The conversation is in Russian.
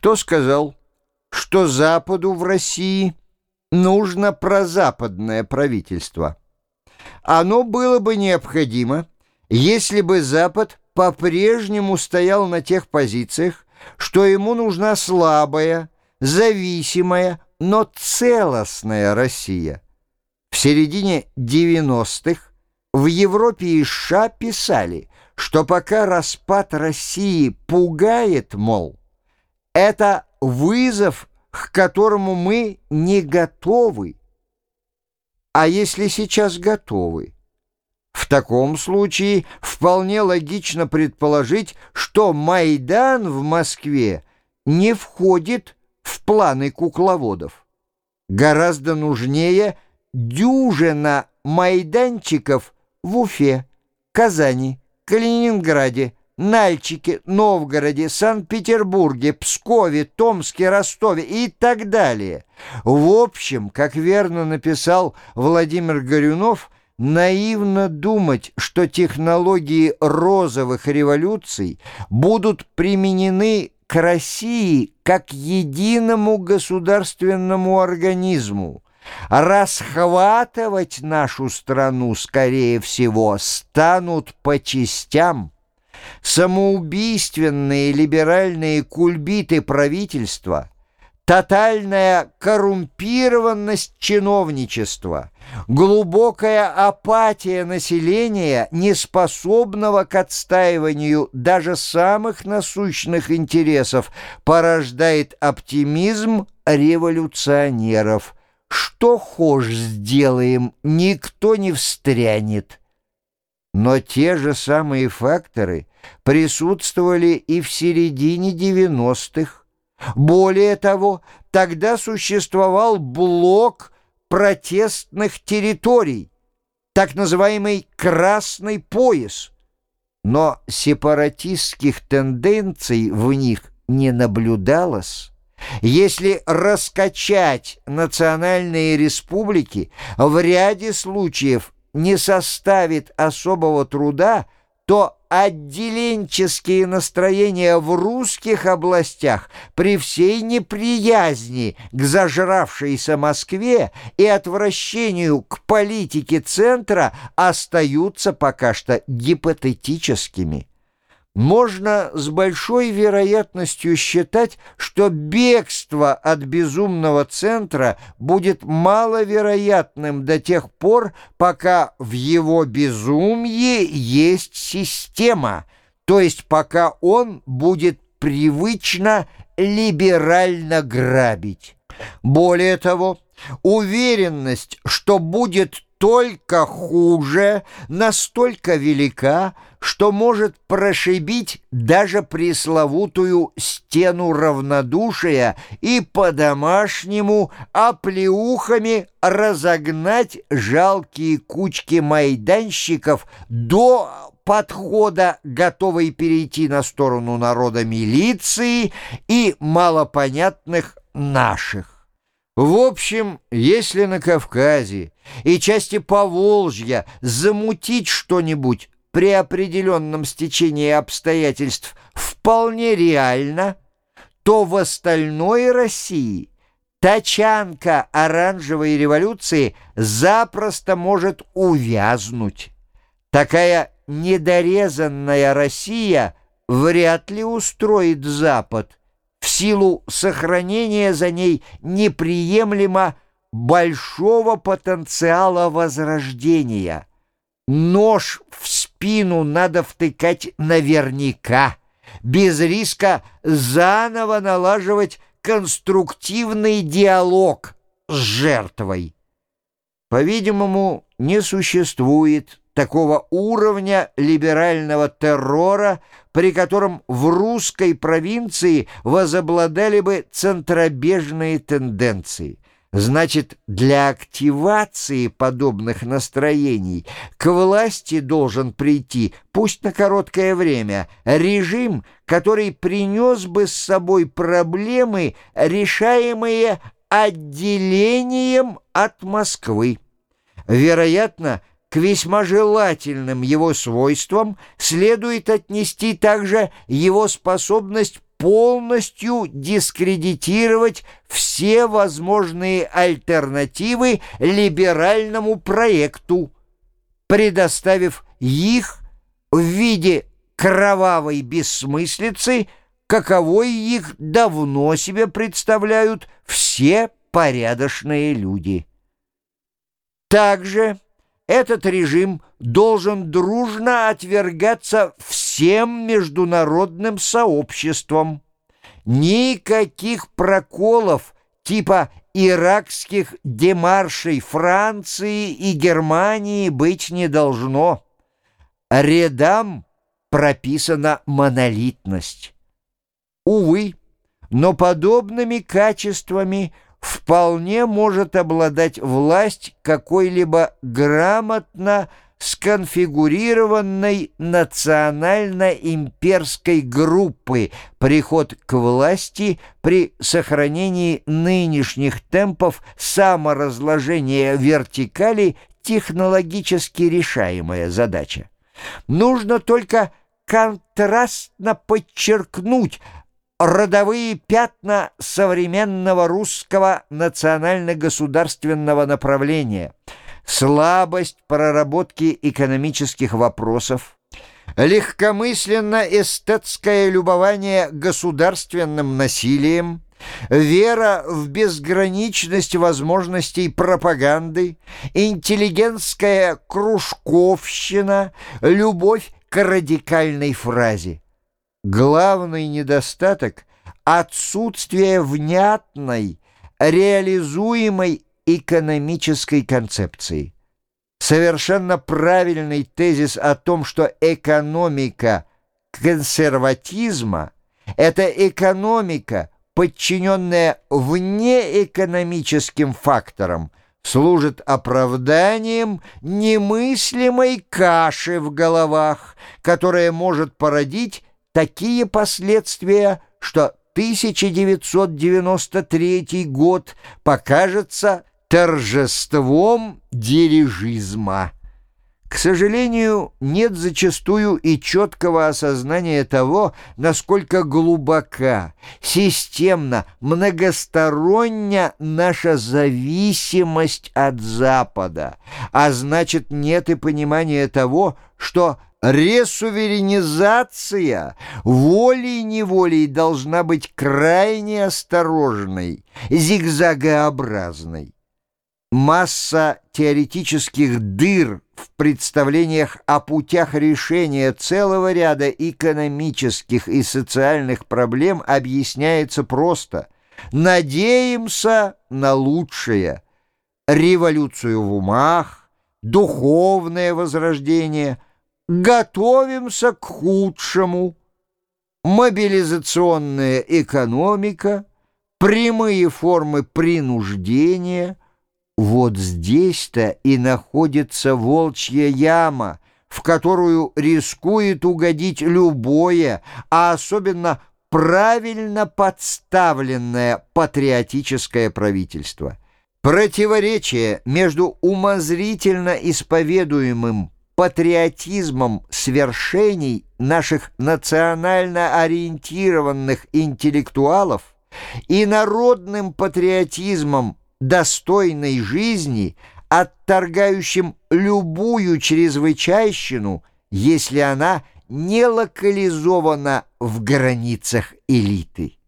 Кто сказал, что Западу в России нужно прозападное правительство? Оно было бы необходимо, если бы Запад по-прежнему стоял на тех позициях, что ему нужна слабая, зависимая, но целостная Россия. В середине 90-х в Европе и США писали, что пока распад России пугает, мол, это вызов, к которому мы не готовы. А если сейчас готовы? В таком случае вполне логично предположить, что Майдан в Москве не входит в планы кукловодов. Гораздо нужнее дюжина майданчиков в Уфе, Казани, Калининграде, Нальчике, Новгороде, Санкт-Петербурге, Пскове, Томске, Ростове и так далее. В общем, как верно написал Владимир Горюнов, наивно думать, что технологии розовых революций будут применены к России как единому государственному организму, расхватывать нашу страну, скорее всего, станут по частям – самоубийственные либеральные кульбиты правительства, тотальная коррумпированность чиновничества, глубокая апатия населения, неспособного к отстаиванию даже самых насущных интересов, порождает оптимизм революционеров. Что хошь сделаем, никто не встрянет. Но те же самые факторы присутствовали и в середине 90-х. Более того, тогда существовал блок протестных территорий, так называемый «красный пояс», но сепаратистских тенденций в них не наблюдалось. Если раскачать национальные республики, в ряде случаев не составит особого труда, то отделенческие настроения в русских областях при всей неприязни к зажравшейся Москве и отвращению к политике центра остаются пока что гипотетическими можно с большой вероятностью считать, что бегство от безумного центра будет маловероятным до тех пор, пока в его безумии есть система, то есть пока он будет привычно либерально грабить. Более того, уверенность, что будет только хуже, настолько велика, что может прошибить даже пресловутую стену равнодушия и по-домашнему оплеухами разогнать жалкие кучки майданщиков до подхода, готовой перейти на сторону народа милиции и малопонятных наших. В общем, если на Кавказе и части Поволжья замутить что-нибудь при определенном стечении обстоятельств вполне реально, то в остальной России тачанка оранжевой революции запросто может увязнуть. Такая недорезанная Россия вряд ли устроит Запад, силу сохранения за ней неприемлемо большого потенциала возрождения. Нож в спину надо втыкать наверняка, без риска заново налаживать конструктивный диалог с жертвой. По-видимому, не существует такого уровня либерального террора, при котором в русской провинции возобладали бы центробежные тенденции. Значит, для активации подобных настроений к власти должен прийти, пусть на короткое время, режим, который принес бы с собой проблемы, решаемые отделением от Москвы. Вероятно, к весьма желательным его свойствам следует отнести также его способность полностью дискредитировать все возможные альтернативы либеральному проекту, предоставив их в виде кровавой бессмыслицы, каковой их давно себе представляют все порядочные люди. Также этот режим должен дружно отвергаться всем международным сообществом. Никаких проколов типа иракских демаршей Франции и Германии быть не должно. Рядам прописана монолитность. Увы, но подобными качествами – вполне может обладать власть какой-либо грамотно сконфигурированной национально-имперской группы приход к власти при сохранении нынешних темпов саморазложения вертикали технологически решаемая задача. Нужно только контрастно подчеркнуть – родовые пятна современного русского национально-государственного направления, слабость проработки экономических вопросов, легкомысленно-эстетское любование государственным насилием, вера в безграничность возможностей пропаганды, интеллигентская кружковщина, любовь к радикальной фразе. Главный недостаток — отсутствие внятной, реализуемой экономической концепции. Совершенно правильный тезис о том, что экономика консерватизма — это экономика, подчиненная внеэкономическим факторам, служит оправданием немыслимой каши в головах, которая может породить такие последствия, что 1993 год покажется торжеством дирижизма. К сожалению, нет зачастую и четкого осознания того, насколько глубока, системно, многосторонняя наша зависимость от Запада, а значит, нет и понимания того, что Ресуверенизация волей-неволей должна быть крайне осторожной, зигзагообразной. Масса теоретических дыр в представлениях о путях решения целого ряда экономических и социальных проблем объясняется просто. Надеемся на лучшее. Революцию в умах, духовное возрождение – готовимся к худшему. Мобилизационная экономика, прямые формы принуждения. Вот здесь-то и находится волчья яма, в которую рискует угодить любое, а особенно правильно подставленное патриотическое правительство. Противоречие между умозрительно исповедуемым патриотизмом свершений наших национально ориентированных интеллектуалов и народным патриотизмом достойной жизни, отторгающим любую чрезвычайщину, если она не локализована в границах элиты.